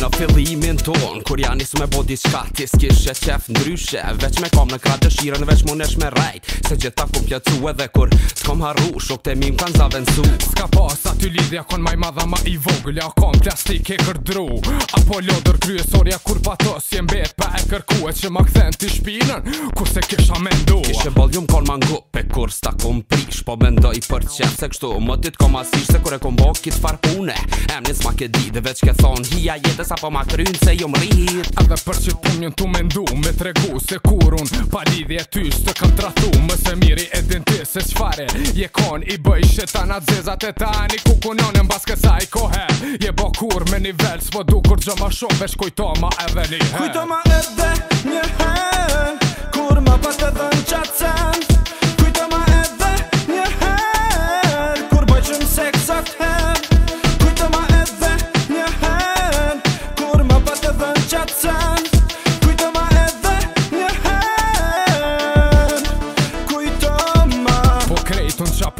në fillimin ton Kur ja isu me bodi diçka ti s'kishe qef ndryshe Veq me kam në kra dëshirën veq mu nesh me rajt Se gjitha kum mpjacu edhe kur s'kom haru Shok të mim kanë su Ska pas aty lidhja kon maj madha ma i vogl Ja kon plastik e kërdru Apo lodër kryesoria kur patos jem bet Pa e kërku e që ma këthen t'i shpinën Kur se kisha me ndu Kishe voljum kon ma ngu pe kur s'ta kum prish Po mendoj për qef se kështu Më ti t'kom asish se kur e kum bo kit pune Emnin s'ma ke di dhe veq ke thon Hia jetës sa po ma kryn se jo më rrit Adhe për që të mjën të me ndu Me tregu se kur unë Pa lidhje ty së të këm të Më se miri e din se qfare Je kon i bëj shetana të zezat e tani Ku ku në mbaske sa i kohe Je bo kur me një S'po po du kur gjë ma shumë Vesh kujto ma edhe një her Kujto ma edhe një her Kur ma pas të në qatë sen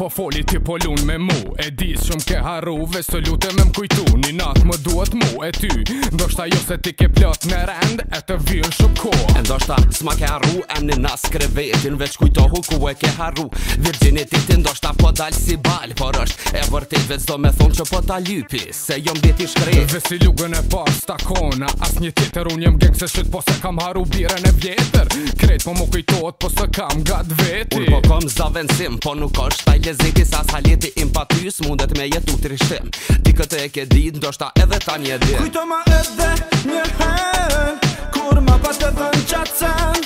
po foli ti po lun me mu E di shumë ke harru Ves të lute me mkujtu Një natë më duhet mu e ty Ndo shta jo se ti ke plot në rend E të vyrë shumë ko E ndo shta s'ma ke harru E në nas krevetin Vec kujtohu ku e ke harru Virginititin ti ndo shta po dal si bal Por është e vërtit Vec do me thonë që po ta lypi Se jom biti shkri Ves i lugën e pas të kona As një tjetër unë jem geng se shyt Po se kam harru bire e vjetër Kret po mu kujtohet po se kam gat vetë Unë po kom zavensim po nuk është Lezeti sa sa leti impatys mundet me jetu të rishim Ti këtë e ke dit, ndoshta edhe ta një dit Kujto ma edhe një herë Kur ma patë të dhe në qatësën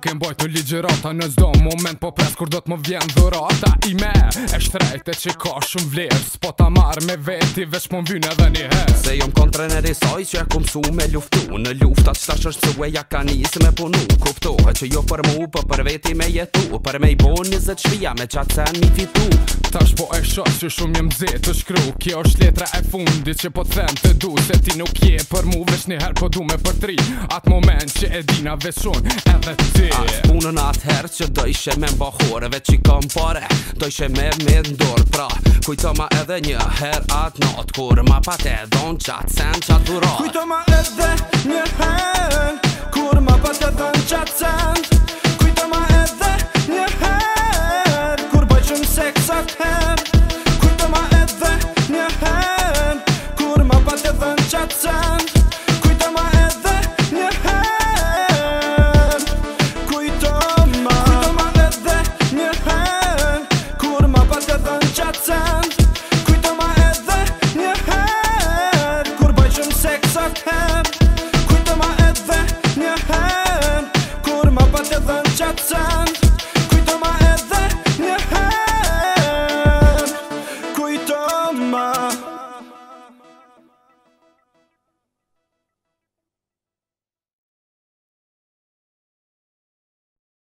ke mbajt në ligjerata Në zdo moment po pres kur do t'më vjen dhurata I me e shtrejte që ka shumë vlerë S'po ta marrë me veti veç po mbynë edhe një herë Se jom kontre në risaj që e ku mësu me luftu Në lufta që ta shështë se uja ka njësë me punu Kuptohet që jo për mu për po për veti me jetu Për me i bo njëzë të shvija me qatë se një fitu Ta shpo e shoj që shumë jem dze të shkru Kjo është letra e fundit që po them të du për veç një herë po me Atë moment që e dina veçun edhe ti As punën atë herë që do ishe me mba horeve që i kam pare Do ishe me me ndorë pra Kujto ma edhe një herë atë notë Kur ma pat e donë qatë sen qatë uratë Kujto ma edhe një herë Kur ma pat e donë qatë sen